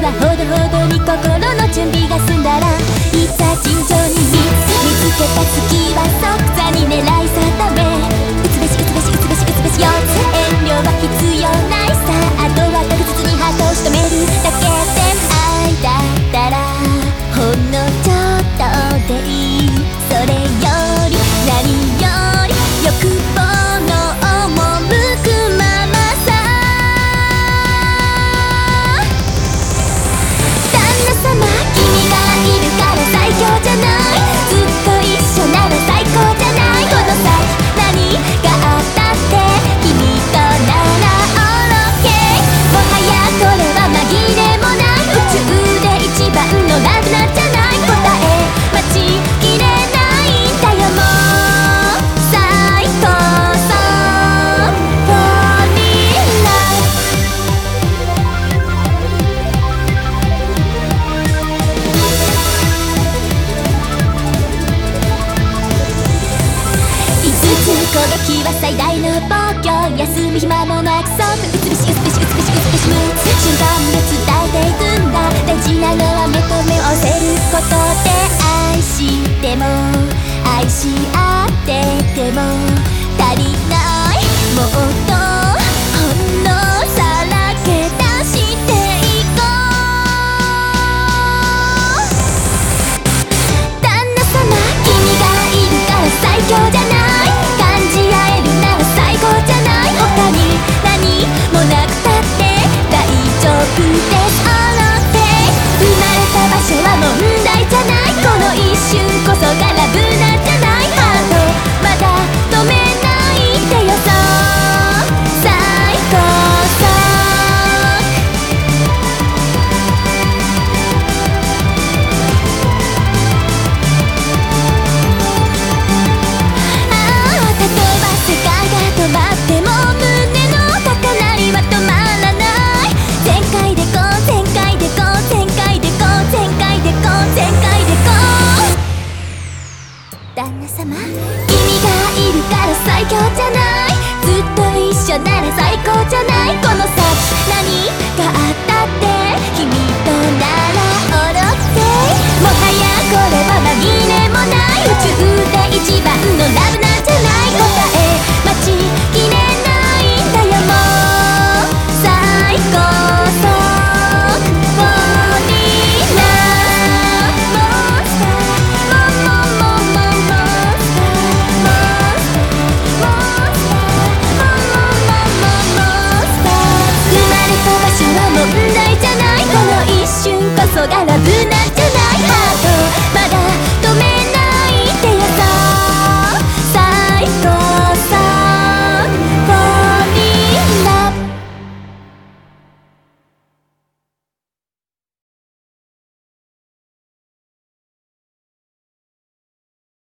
はほは最大の暴挙休み暇もなくそう美しい美しい美しい美しい美しい瞬間で伝えていくんだ大事なのは求めをせることで愛しても愛し合ってても瞬こそがラブ conocer. そがラブなんじゃないハート。まだ止めないでよそう最高。